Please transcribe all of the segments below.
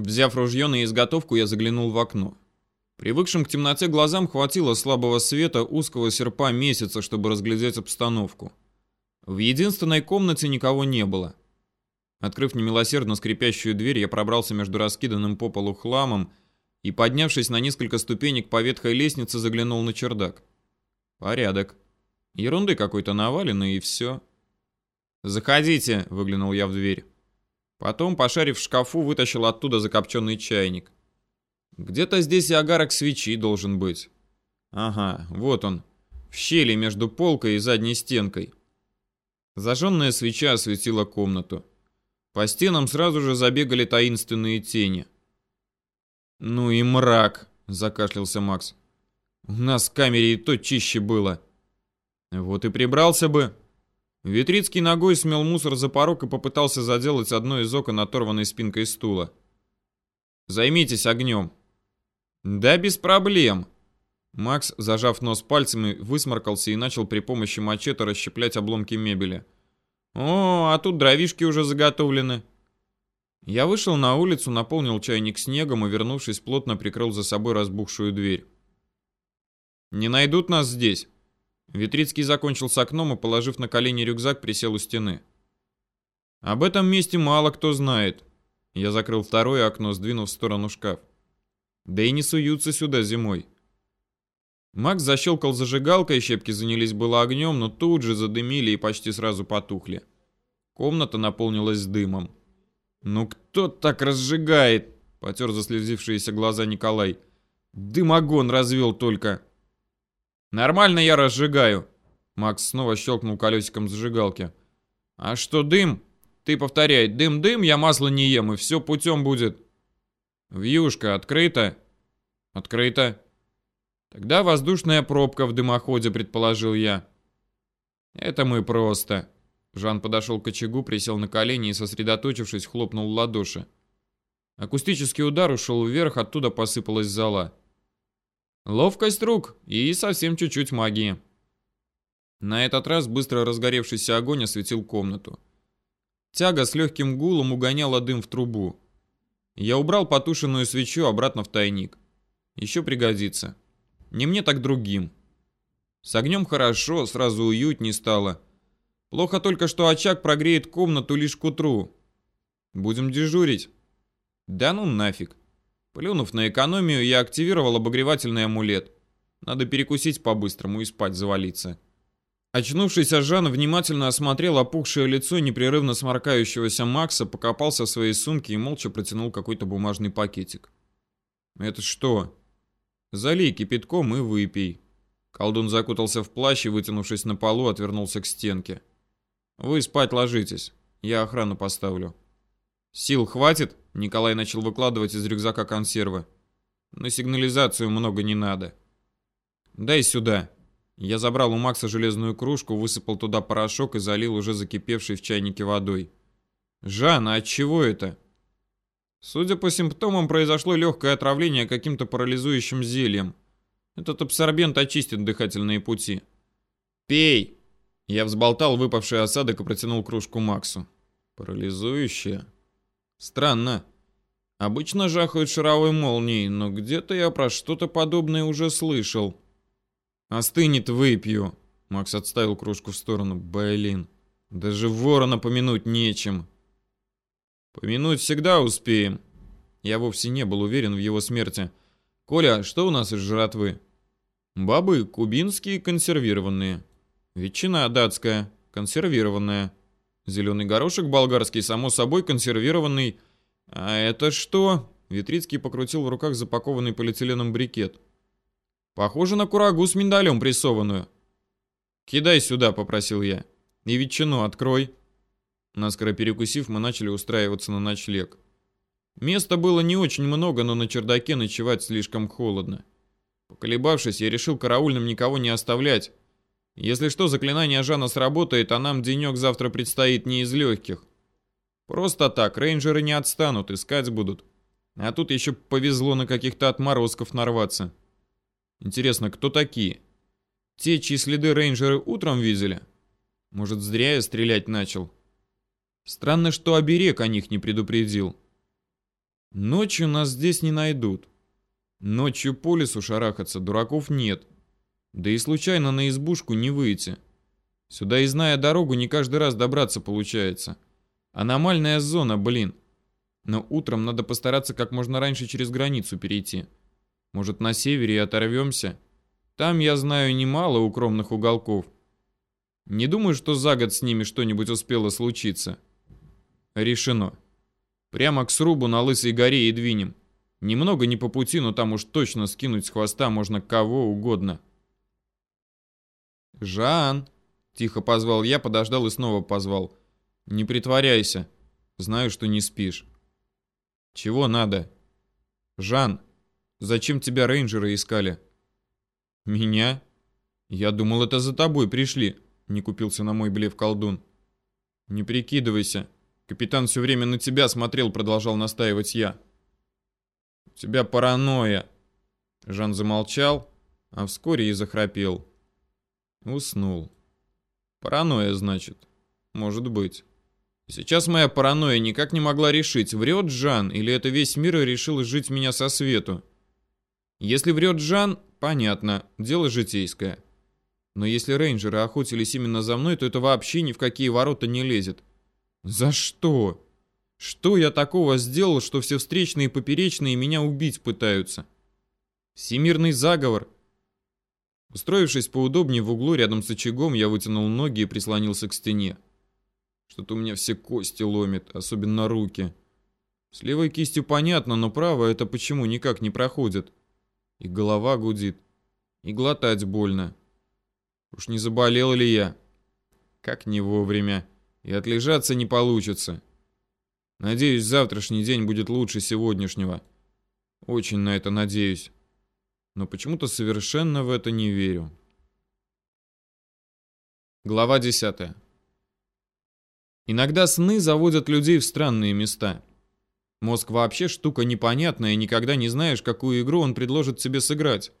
Взяв ружье на изготовку, я заглянул в окно. Привыкшим к темноте глазам хватило слабого света узкого серпа месяца, чтобы разглядеть обстановку. В единственной комнате никого не было. Открыв немилосердно скрипящую дверь, я пробрался между раскиданным по полу хламом и, поднявшись на несколько ступенек по ветхой лестнице, заглянул на чердак. Порядок. Ерунды какой-то навалено и все. «Заходите», — выглянул я в дверь. Потом, пошарив в шкафу, вытащил оттуда закопченный чайник. Где-то здесь и огарок свечи должен быть. Ага, вот он, в щели между полкой и задней стенкой. Зажженная свеча осветила комнату. По стенам сразу же забегали таинственные тени. «Ну и мрак!» — закашлялся Макс. «У нас в камере и то чище было». «Вот и прибрался бы». Витрицкий ногой смел мусор за порог и попытался заделать одно из окон оторванной спинкой стула. «Займитесь огнем». «Да без проблем». Макс, зажав нос пальцами, высморкался и начал при помощи мачете расщеплять обломки мебели. О, а тут дровишки уже заготовлены. Я вышел на улицу, наполнил чайник снегом и, вернувшись, плотно прикрыл за собой разбухшую дверь. Не найдут нас здесь. Витрицкий закончил с окном и, положив на колени рюкзак, присел у стены. Об этом месте мало кто знает. Я закрыл второе окно, сдвинув в сторону шкаф. Да и не суются сюда зимой. Макс защелкал зажигалкой, щепки занялись было огнем, но тут же задымили и почти сразу потухли. Комната наполнилась дымом. «Ну кто так разжигает?» — потер заслезившиеся глаза Николай. «Дымогон развел только». «Нормально я разжигаю». Макс снова щелкнул колесиком зажигалки. «А что дым?» «Ты повторяй, дым-дым, я масло не ем, и все путем будет». «Вьюшка открыта?» «Открыта». Тогда воздушная пробка в дымоходе, предположил я. Это мы просто. Жан подошел к очагу, присел на колени и, сосредоточившись, хлопнул в ладоши. Акустический удар ушел вверх, оттуда посыпалась зола. Ловкость рук и совсем чуть-чуть магии. На этот раз быстро разгоревшийся огонь осветил комнату. Тяга с легким гулом угоняла дым в трубу. Я убрал потушенную свечу обратно в тайник. Еще пригодится. Не мне, так другим. С огнем хорошо, сразу уютней стало. Плохо только, что очаг прогреет комнату лишь к утру. Будем дежурить. Да ну нафиг. Плюнув на экономию, я активировал обогревательный амулет. Надо перекусить по-быстрому и спать завалиться. Очнувшийся Жан внимательно осмотрел опухшее лицо непрерывно сморкающегося Макса, покопался в своей сумке и молча протянул какой-то бумажный пакетик. «Это что?» Залей кипятком и выпей. Колдун закутался в плащ и, вытянувшись на полу, отвернулся к стенке. Вы спать ложитесь. Я охрану поставлю. Сил хватит? Николай начал выкладывать из рюкзака консервы. На сигнализацию много не надо. Дай сюда. Я забрал у Макса железную кружку, высыпал туда порошок и залил уже закипевшей в чайнике водой. Жан, а от чего это? Судя по симптомам, произошло легкое отравление каким-то парализующим зельем. Этот абсорбент очистит дыхательные пути. «Пей!» Я взболтал выпавший осадок и протянул кружку Максу. «Парализующее?» «Странно. Обычно жахают шаровой молнией, но где-то я про что-то подобное уже слышал». «Остынет, выпью!» Макс отставил кружку в сторону. «Блин, даже ворона помянуть нечем!» Помянуть всегда успеем. Я вовсе не был уверен в его смерти. Коля, что у нас из жратвы? Бабы кубинские консервированные. Ветчина датская, консервированная. Зеленый горошек болгарский, само собой, консервированный. А это что? Витрицкий покрутил в руках запакованный полиэтиленом брикет. Похоже на курагу с миндалем прессованную. «Кидай сюда», — попросил я. «И ветчину открой». Наскоро перекусив, мы начали устраиваться на ночлег. Места было не очень много, но на чердаке ночевать слишком холодно. Поколебавшись, я решил караульным никого не оставлять. Если что, заклинание Жана сработает, а нам денек завтра предстоит не из легких. Просто так, рейнджеры не отстанут, искать будут. А тут еще повезло на каких-то отморозков нарваться. Интересно, кто такие? Те, чьи следы рейнджеры утром видели? Может, зря я стрелять начал? Странно, что оберег о них не предупредил. Ночью нас здесь не найдут. Ночью по лесу шарахаться дураков нет. Да и случайно на избушку не выйти. Сюда и зная дорогу, не каждый раз добраться получается. Аномальная зона, блин. Но утром надо постараться как можно раньше через границу перейти. Может, на севере и оторвемся? Там, я знаю, немало укромных уголков. Не думаю, что за год с ними что-нибудь успело случиться. Решено. Прямо к срубу на Лысой горе и двинем. Немного не по пути, но там уж точно скинуть с хвоста можно кого угодно. «Жан!» — тихо позвал я, подождал и снова позвал. «Не притворяйся. Знаю, что не спишь». «Чего надо?» «Жан, зачем тебя рейнджеры искали?» «Меня?» «Я думал, это за тобой пришли», — не купился на мой блеф колдун. «Не прикидывайся. Капитан все время на тебя смотрел», — продолжал настаивать я. «У тебя паранойя». Жан замолчал, а вскоре и захрапел. Уснул. Паранойя, значит. Может быть. Сейчас моя паранойя никак не могла решить, врет Жан или это весь мир решил жить меня со свету. Если врет Жан, понятно, дело житейское. Но если рейнджеры охотились именно за мной, то это вообще ни в какие ворота не лезет. За что? Что я такого сделал, что все встречные и поперечные меня убить пытаются? Всемирный заговор — Устроившись поудобнее в углу рядом с очагом, я вытянул ноги и прислонился к стене. Что-то у меня все кости ломит, особенно руки. С левой кистью понятно, но правая это почему никак не проходит. И голова гудит, и глотать больно. Уж не заболел ли я? Как не вовремя. И отлежаться не получится. Надеюсь, завтрашний день будет лучше сегодняшнего. Очень на это надеюсь но почему-то совершенно в это не верю. Глава 10. Иногда сны заводят людей в странные места. Мозг вообще штука непонятная, никогда не знаешь, какую игру он предложит тебе сыграть.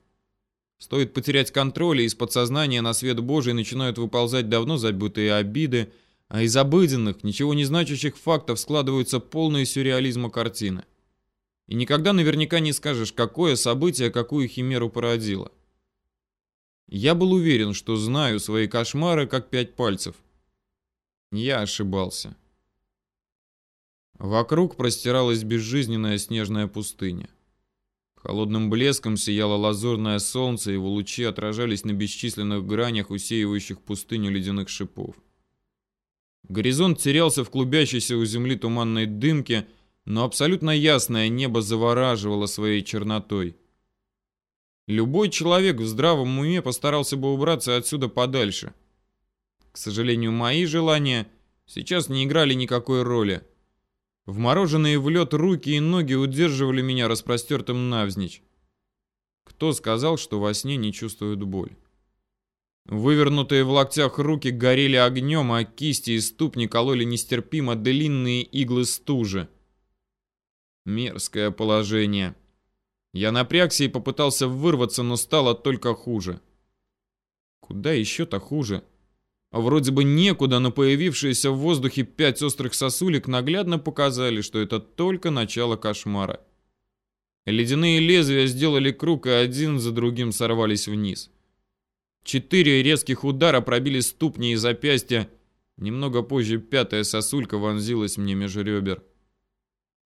Стоит потерять контроль, и из подсознания на свет Божий начинают выползать давно забытые обиды, а из обыденных, ничего не значащих фактов складываются полные сюрреализма картины и никогда наверняка не скажешь, какое событие какую химеру породило. Я был уверен, что знаю свои кошмары как пять пальцев. Я ошибался. Вокруг простиралась безжизненная снежная пустыня. Холодным блеском сияло лазурное солнце, его лучи отражались на бесчисленных гранях, усеивающих пустыню ледяных шипов. Горизонт терялся в клубящейся у земли туманной дымке, но абсолютно ясное небо завораживало своей чернотой. Любой человек в здравом уме постарался бы убраться отсюда подальше. К сожалению, мои желания сейчас не играли никакой роли. Вмороженные в лед руки и ноги удерживали меня распростертым навзничь. Кто сказал, что во сне не чувствуют боль? Вывернутые в локтях руки горели огнем, а кисти и ступни кололи нестерпимо длинные иглы стужи. Мерзкое положение. Я напрягся и попытался вырваться, но стало только хуже. Куда еще-то хуже? А вроде бы некуда, но появившиеся в воздухе пять острых сосулек наглядно показали, что это только начало кошмара. Ледяные лезвия сделали круг и один за другим сорвались вниз. Четыре резких удара пробили ступни и запястья. Немного позже пятая сосулька вонзилась мне меж ребер.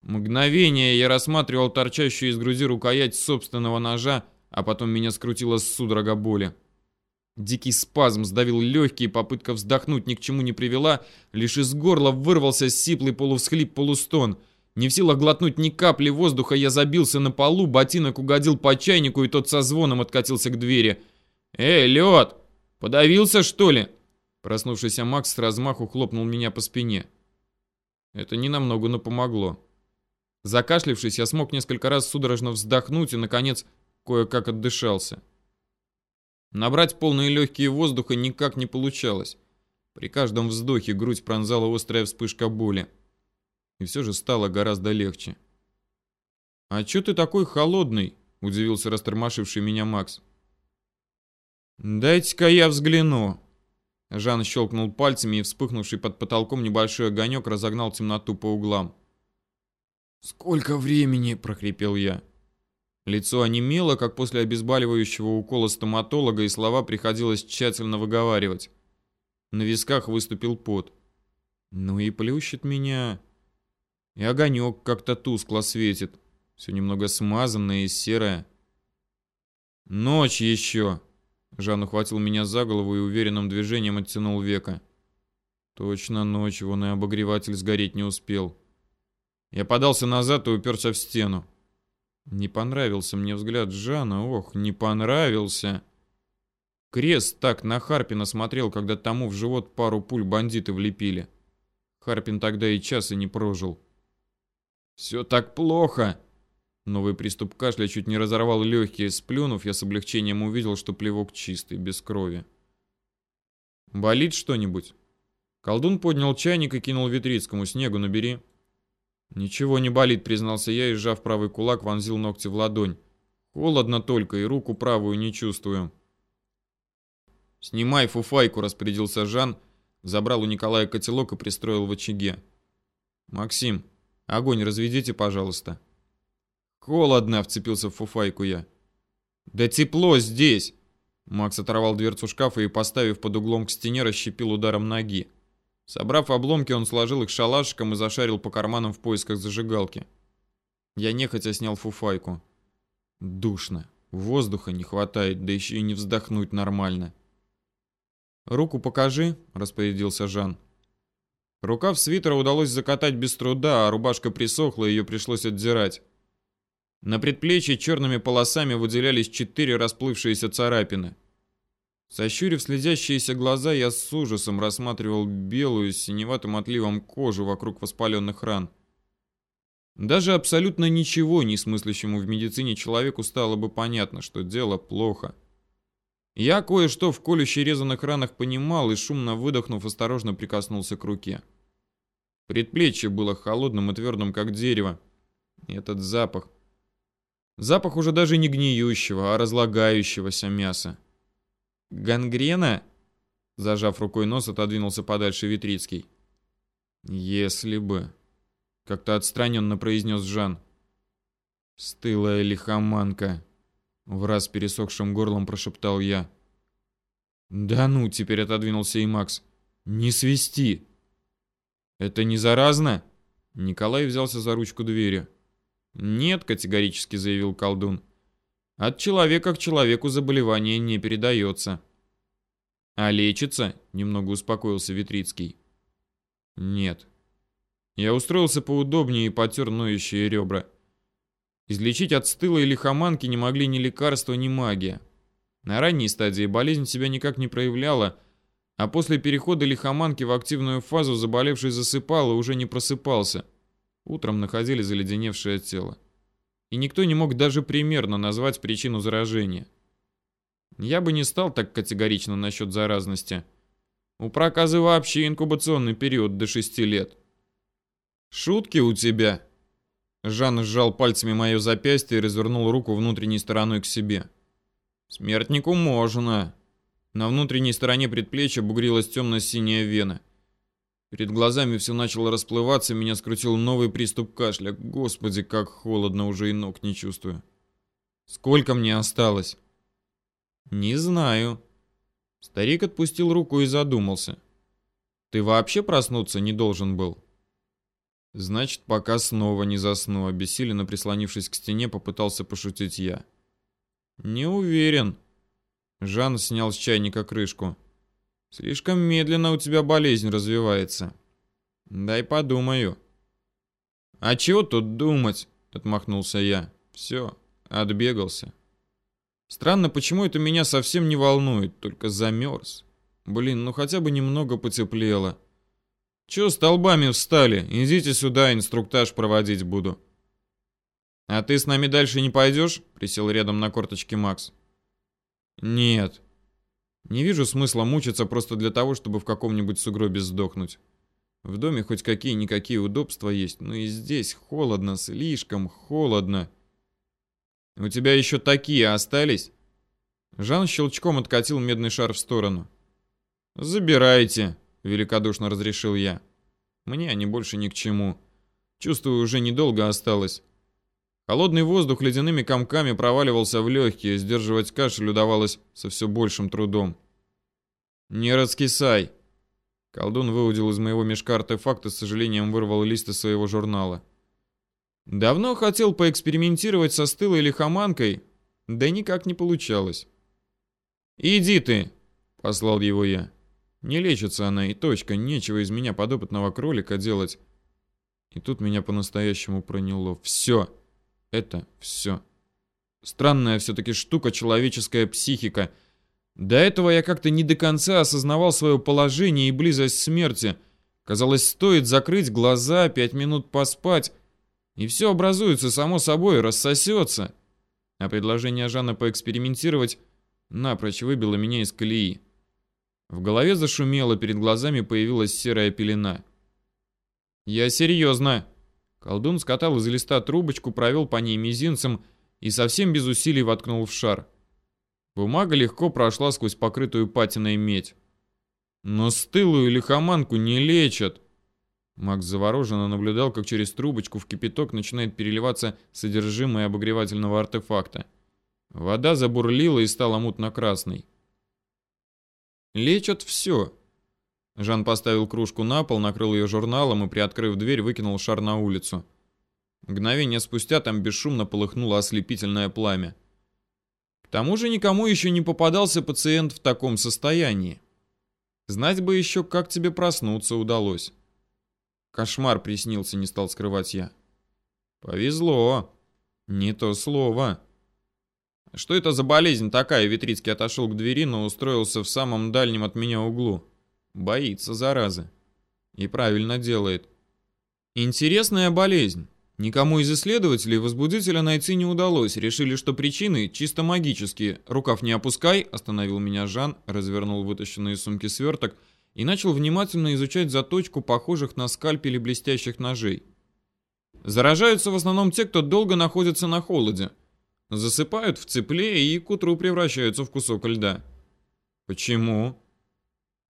Мгновение я рассматривал торчащую из груди рукоять собственного ножа, а потом меня скрутило судорога боли. Дикий спазм сдавил легкие, попытка вздохнуть ни к чему не привела, лишь из горла вырвался сиплый полувсхлип-полустон. Не в силах глотнуть ни капли воздуха, я забился на полу, ботинок угодил по чайнику, и тот со звоном откатился к двери. «Эй, лед! Подавился, что ли?» Проснувшийся Макс с размаху хлопнул меня по спине. Это ненамного, но помогло. Закашлившись, я смог несколько раз судорожно вздохнуть и, наконец, кое-как отдышался. Набрать полные легкие воздуха никак не получалось. При каждом вздохе грудь пронзала острая вспышка боли. И все же стало гораздо легче. «А чё ты такой холодный?» — удивился растормошивший меня Макс. «Дайте-ка я взгляну». Жан щелкнул пальцами, и вспыхнувший под потолком небольшой огонек разогнал темноту по углам. «Сколько времени?» – прохрипел я. Лицо онемело, как после обезболивающего укола стоматолога, и слова приходилось тщательно выговаривать. На висках выступил пот. Ну и плющит меня. И огонек как-то тускло светит. Все немного смазанное и серое. «Ночь еще!» Жан ухватил меня за голову и уверенным движением оттянул века. Точно ночь, вон и обогреватель сгореть не успел. Я подался назад и уперся в стену. Не понравился мне взгляд Жана, ох, не понравился. Крест так на Харпина смотрел, когда тому в живот пару пуль бандиты влепили. Харпин тогда и часа не прожил. «Все так плохо!» Новый приступ кашля чуть не разорвал легкие. Сплюнув, я с облегчением увидел, что плевок чистый, без крови. «Болит что-нибудь?» Колдун поднял чайник и кинул Витрицкому. «Снегу набери». «Ничего не болит», — признался я и, сжав правый кулак, вонзил ногти в ладонь. «Холодно только, и руку правую не чувствую». «Снимай фуфайку», — распорядился Жан, забрал у Николая котелок и пристроил в очаге. «Максим, огонь разведите, пожалуйста». «Холодно!» — вцепился в фуфайку я. «Да тепло здесь!» Макс оторвал дверцу шкафа и, поставив под углом к стене, расщепил ударом ноги. Собрав обломки, он сложил их шалашиком и зашарил по карманам в поисках зажигалки. Я нехотя снял фуфайку. Душно. Воздуха не хватает, да еще и не вздохнуть нормально. «Руку покажи», — распорядился Жан. Рукав свитера удалось закатать без труда, а рубашка присохла, ее пришлось отдирать. На предплечье черными полосами выделялись четыре расплывшиеся царапины. Сощурив следящиеся глаза, я с ужасом рассматривал белую с синеватым отливом кожу вокруг воспаленных ран. Даже абсолютно ничего не смыслящему в медицине человеку стало бы понятно, что дело плохо. Я кое-что в колюще резаных ранах понимал и, шумно выдохнув, осторожно прикоснулся к руке. Предплечье было холодным и твердым, как дерево. И этот запах... Запах уже даже не гниющего, а разлагающегося мяса. «Гангрена?» Зажав рукой нос, отодвинулся подальше Витрицкий. «Если бы...» Как-то отстраненно произнес Жан. «Стылая лихоманка!» В раз пересохшим горлом прошептал я. «Да ну!» — теперь отодвинулся и Макс. «Не свисти!» «Это не заразно?» Николай взялся за ручку двери. «Нет», — категорически заявил колдун. «От человека к человеку заболевание не передается». «А лечится?» — немного успокоился Витрицкий. «Нет». Я устроился поудобнее и потер ноющие ребра. Излечить от стылой лихоманки не могли ни лекарства, ни магия. На ранней стадии болезнь себя никак не проявляла, а после перехода лихоманки в активную фазу заболевший засыпал и уже не просыпался. Утром находили заледеневшее тело. И никто не мог даже примерно назвать причину заражения. Я бы не стал так категорично насчет заразности. У проказы вообще инкубационный период до 6 лет. «Шутки у тебя?» Жан сжал пальцами мое запястье и развернул руку внутренней стороной к себе. «Смертнику можно». На внутренней стороне предплечья бугрилась темно-синяя вена. Перед глазами все начало расплываться, меня скрутил новый приступ кашля. Господи, как холодно, уже и ног не чувствую. Сколько мне осталось? Не знаю. Старик отпустил руку и задумался. Ты вообще проснуться не должен был? Значит, пока снова не засну, обессиленно прислонившись к стене, попытался пошутить я. Не уверен. Жан снял с чайника крышку. Слишком медленно у тебя болезнь развивается. Дай подумаю. А чего тут думать? Отмахнулся я. Все, отбегался. Странно, почему это меня совсем не волнует, только замерз. Блин, ну хотя бы немного потеплело. Чё столбами встали? Идите сюда, инструктаж проводить буду. А ты с нами дальше не пойдешь? Присел рядом на корточке Макс. Нет, не вижу смысла мучиться просто для того, чтобы в каком-нибудь сугробе сдохнуть. В доме хоть какие-никакие удобства есть, но и здесь холодно, слишком холодно. У тебя еще такие остались? Жан щелчком откатил медный шар в сторону. «Забирайте», — великодушно разрешил я. «Мне они больше ни к чему. Чувствую, уже недолго осталось. Холодный воздух ледяными комками проваливался в легкие, сдерживать кашель удавалось со все большим трудом. «Не раскисай!» Колдун выудил из моего мешка артефакт и с сожалением вырвал лист из своего журнала. Давно хотел поэкспериментировать со стылой лихоманкой, да никак не получалось. «Иди ты!» — послал его я. Не лечится она и точка, нечего из меня подопытного кролика делать. И тут меня по-настоящему проняло. Все. Это все. Странная все-таки штука человеческая психика — до этого я как-то не до конца осознавал свое положение и близость смерти. Казалось, стоит закрыть глаза, пять минут поспать, и все образуется само собой, рассосется. А предложение Жанна поэкспериментировать напрочь выбило меня из колеи. В голове зашумело, перед глазами появилась серая пелена. «Я серьезно!» Колдун скатал из листа трубочку, провел по ней мизинцем и совсем без усилий воткнул в шар. Бумага легко прошла сквозь покрытую патиной медь. Но стылую лихоманку не лечат. Макс завороженно наблюдал, как через трубочку в кипяток начинает переливаться содержимое обогревательного артефакта. Вода забурлила и стала мутно-красной. Лечат все. Жан поставил кружку на пол, накрыл ее журналом и, приоткрыв дверь, выкинул шар на улицу. Мгновение спустя там бесшумно полыхнуло ослепительное пламя тому же никому еще не попадался пациент в таком состоянии. Знать бы еще, как тебе проснуться удалось. Кошмар приснился, не стал скрывать я. Повезло. Не то слово. Что это за болезнь такая? Витрицкий отошел к двери, но устроился в самом дальнем от меня углу. Боится, заразы. И правильно делает. Интересная болезнь. Никому из исследователей возбудителя найти не удалось. Решили, что причины чисто магические. «Рукав не опускай», — остановил меня Жан, развернул вытащенный из сумки сверток и начал внимательно изучать заточку похожих на скальпели блестящих ножей. Заражаются в основном те, кто долго находится на холоде. Засыпают в тепле и к утру превращаются в кусок льда. Почему?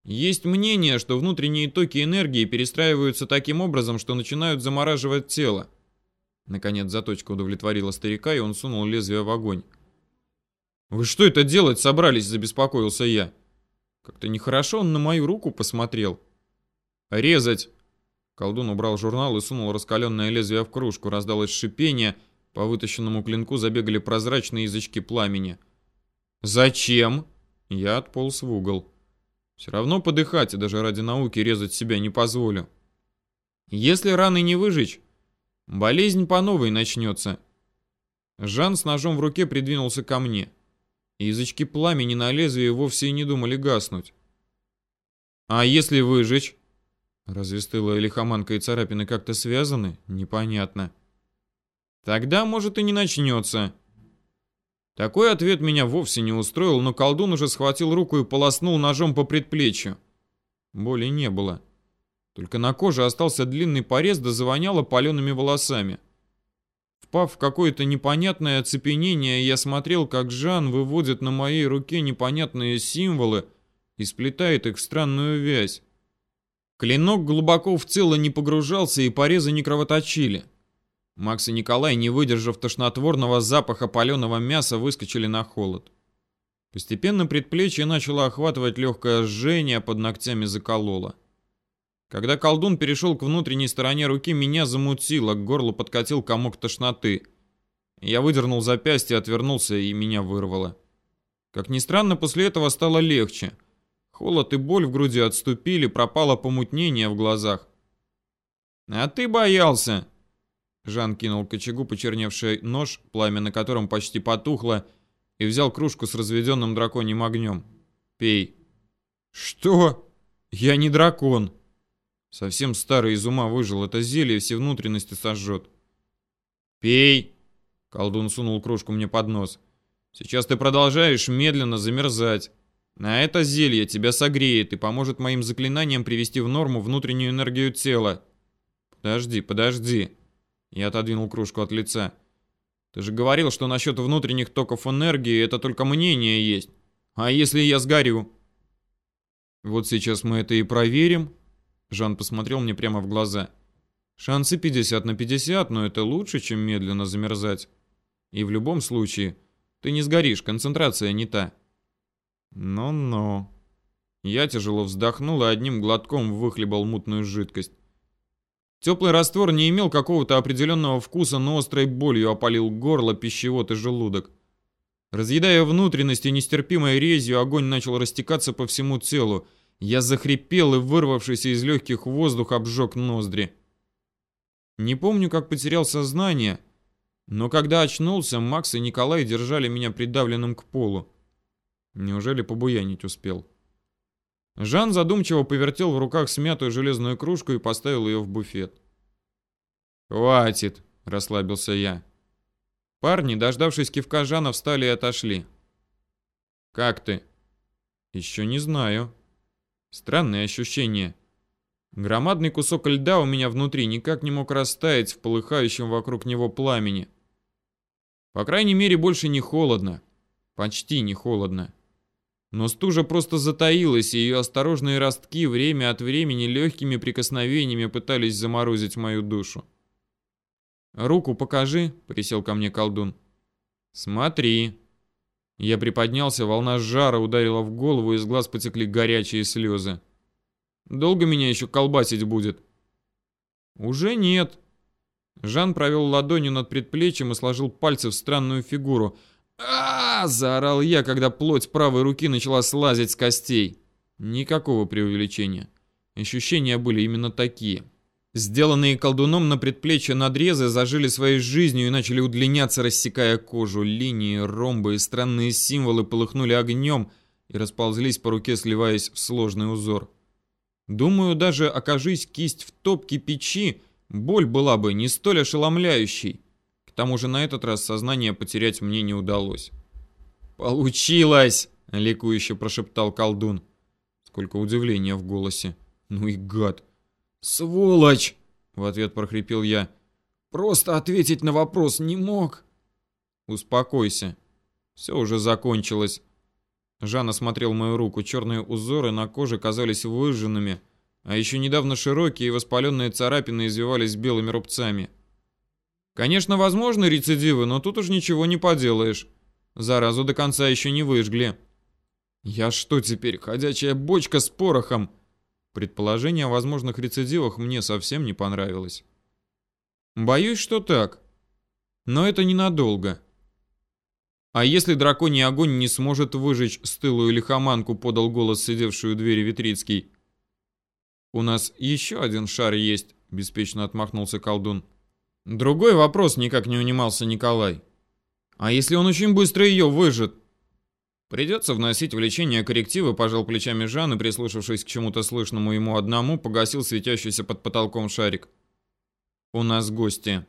Есть мнение, что внутренние токи энергии перестраиваются таким образом, что начинают замораживать тело. Наконец заточка удовлетворила старика, и он сунул лезвие в огонь. «Вы что это делать собрались?» – забеспокоился я. Как-то нехорошо он на мою руку посмотрел. «Резать!» Колдун убрал журнал и сунул раскаленное лезвие в кружку. Раздалось шипение. По вытащенному клинку забегали прозрачные язычки пламени. «Зачем?» Я отполз в угол. «Все равно подыхать, и даже ради науки резать себя не позволю. Если раны не выжечь, Болезнь по новой начнется. Жан с ножом в руке придвинулся ко мне. Язычки пламени на лезвии вовсе и не думали гаснуть. А если выжечь? Разве стылая лихоманка и царапины как-то связаны? Непонятно. Тогда, может, и не начнется. Такой ответ меня вовсе не устроил, но колдун уже схватил руку и полоснул ножом по предплечью. Боли не было. Только на коже остался длинный порез, да завоняло палеными волосами. Впав в какое-то непонятное оцепенение, я смотрел, как Жан выводит на моей руке непонятные символы и сплетает их в странную вязь. Клинок глубоко в тело не погружался и порезы не кровоточили. Макс и Николай, не выдержав тошнотворного запаха паленого мяса, выскочили на холод. Постепенно предплечье начало охватывать легкое жжение, а под ногтями закололо. Когда колдун перешел к внутренней стороне руки, меня замутило, к горлу подкатил комок тошноты. Я выдернул запястье, отвернулся, и меня вырвало. Как ни странно, после этого стало легче. Холод и боль в груди отступили, пропало помутнение в глазах. «А ты боялся!» Жан кинул к очагу почерневший нож, пламя на котором почти потухло, и взял кружку с разведенным драконьим огнем. «Пей». «Что? Я не дракон!» Совсем старый из ума выжил, это зелье все внутренности сожжет. «Пей!» — колдун сунул кружку мне под нос. «Сейчас ты продолжаешь медленно замерзать. А это зелье тебя согреет и поможет моим заклинаниям привести в норму внутреннюю энергию тела. Подожди, подожди!» Я отодвинул кружку от лица. «Ты же говорил, что насчет внутренних токов энергии это только мнение есть. А если я сгорю?» «Вот сейчас мы это и проверим», Жан посмотрел мне прямо в глаза. Шансы 50 на 50, но это лучше, чем медленно замерзать. И в любом случае, ты не сгоришь, концентрация не та. Ну-ну. Я тяжело вздохнул и одним глотком выхлебал мутную жидкость. Теплый раствор не имел какого-то определенного вкуса, но острой болью опалил горло, пищевод и желудок. Разъедая внутренности нестерпимой резью, огонь начал растекаться по всему телу. Я захрипел и, вырвавшийся из легких воздух, обжег ноздри. Не помню, как потерял сознание, но когда очнулся, Макс и Николай держали меня придавленным к полу. Неужели побуянить успел? Жан задумчиво повертел в руках смятую железную кружку и поставил ее в буфет. «Хватит!» – расслабился я. Парни, дождавшись кивка Жана, встали и отошли. «Как ты?» «Еще не знаю». Странное ощущение. Громадный кусок льда у меня внутри никак не мог растаять в полыхающем вокруг него пламени. По крайней мере, больше не холодно. Почти не холодно. Но стужа просто затаилась, и ее осторожные ростки время от времени легкими прикосновениями пытались заморозить мою душу. «Руку покажи», — присел ко мне колдун. «Смотри». Я приподнялся, волна жара ударила в голову, из глаз потекли горячие слезы. «Долго меня еще колбасить будет?» «Уже нет». Жан провел ладонью над предплечьем и сложил пальцы в странную фигуру — а, заорал я, когда плоть правой руки начала слазить с костей. Никакого преувеличения. Ощущения были именно такие. Сделанные колдуном на предплечье надрезы зажили своей жизнью и начали удлиняться, рассекая кожу. Линии, ромбы и странные символы полыхнули огнем и расползлись по руке, сливаясь в сложный узор. Думаю, даже окажись кисть в топке печи, боль была бы не столь ошеломляющей. Тому же на этот раз сознание потерять мне не удалось. «Получилось!» — ликующе прошептал колдун. Сколько удивления в голосе. Ну и гад. «Сволочь!» — в ответ прохрипел я. «Просто ответить на вопрос не мог». «Успокойся. Все уже закончилось». Жан осмотрел мою руку. Черные узоры на коже казались выжженными, а еще недавно широкие и воспаленные царапины извивались белыми рубцами. Конечно, возможны рецидивы, но тут уж ничего не поделаешь. Заразу до конца еще не выжгли. Я что теперь, ходячая бочка с порохом? Предположение о возможных рецидивах мне совсем не понравилось. Боюсь, что так. Но это ненадолго. А если драконий огонь не сможет выжечь стылую лихоманку, подал голос сидевшую у двери Витрицкий. У нас еще один шар есть, беспечно отмахнулся колдун. Другой вопрос никак не унимался Николай. А если он очень быстро ее выжжет? Придется вносить в лечение коррективы, пожал плечами Жан и, прислушавшись к чему-то слышному ему одному, погасил светящийся под потолком шарик. У нас гости.